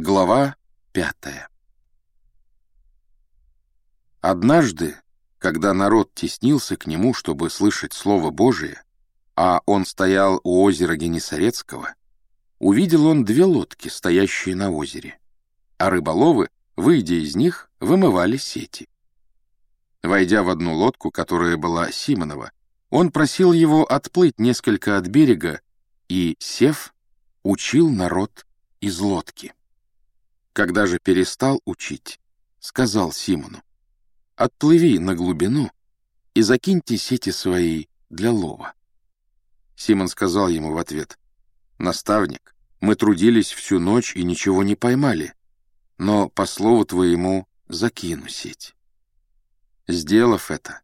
Глава пятая Однажды, когда народ теснился к нему, чтобы слышать Слово Божие, а он стоял у озера Генесарецкого, увидел он две лодки, стоящие на озере, а рыболовы, выйдя из них, вымывали сети. Войдя в одну лодку, которая была Симонова, он просил его отплыть несколько от берега и, сев, учил народ из лодки. Когда же перестал учить, сказал Симону, «Отплыви на глубину и закиньте сети свои для лова». Симон сказал ему в ответ, «Наставник, мы трудились всю ночь и ничего не поймали, но, по слову твоему, закину сеть». Сделав это,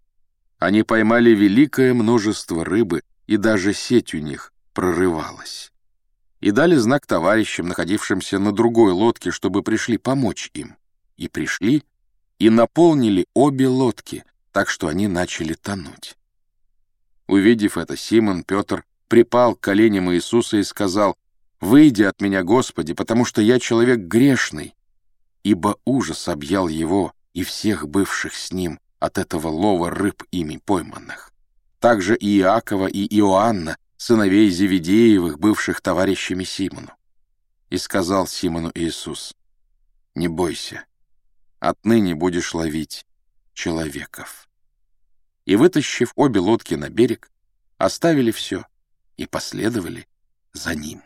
они поймали великое множество рыбы, и даже сеть у них прорывалась. И дали знак товарищам, находившимся на другой лодке, чтобы пришли помочь им. И пришли, и наполнили обе лодки, так что они начали тонуть. Увидев это, Симон Петр припал к коленям Иисуса и сказал, «Выйди от меня, Господи, потому что я человек грешный». Ибо ужас объял его и всех бывших с ним, от этого лова рыб ими пойманных. Также и Иакова, и Иоанна, сыновей Зеведеевых, бывших товарищами Симону. И сказал Симону Иисус, «Не бойся, отныне будешь ловить человеков». И, вытащив обе лодки на берег, оставили все и последовали за ним.